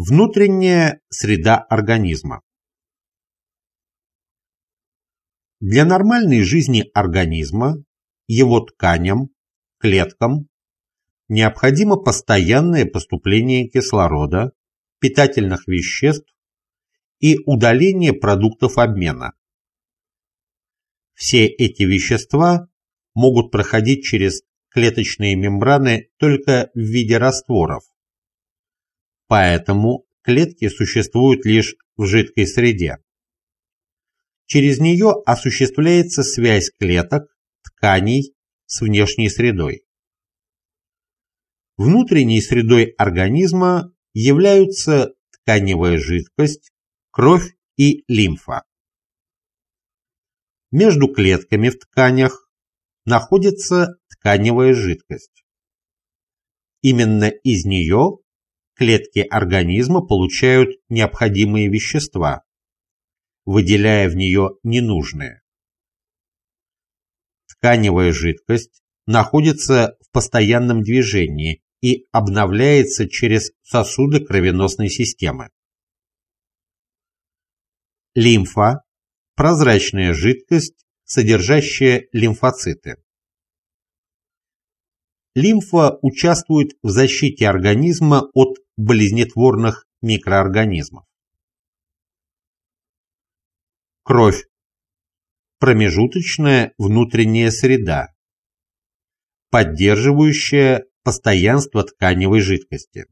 Внутренняя среда организма. Для нормальной жизни организма, его тканям, клеткам необходимо постоянное поступление кислорода, питательных веществ и удаление продуктов обмена. Все эти вещества могут проходить через клеточные мембраны только в виде растворов. Поэтому клетки существуют лишь в жидкой среде. Через нее осуществляется связь клеток, тканей с внешней средой. Внутренней средой организма являются тканевая жидкость, кровь и лимфа. Между клетками в тканях находится тканевая жидкость. Именно из нее клетки организма получают необходимые вещества, выделяя в нее ненужные. Тканевая жидкость находится в постоянном движении и обновляется через сосуды кровеносной системы. Лимфа – прозрачная жидкость, содержащая лимфоциты. Лимфа участвует в защите организма от болезнетворных микроорганизмов. Кровь – промежуточная внутренняя среда, поддерживающая постоянство тканевой жидкости.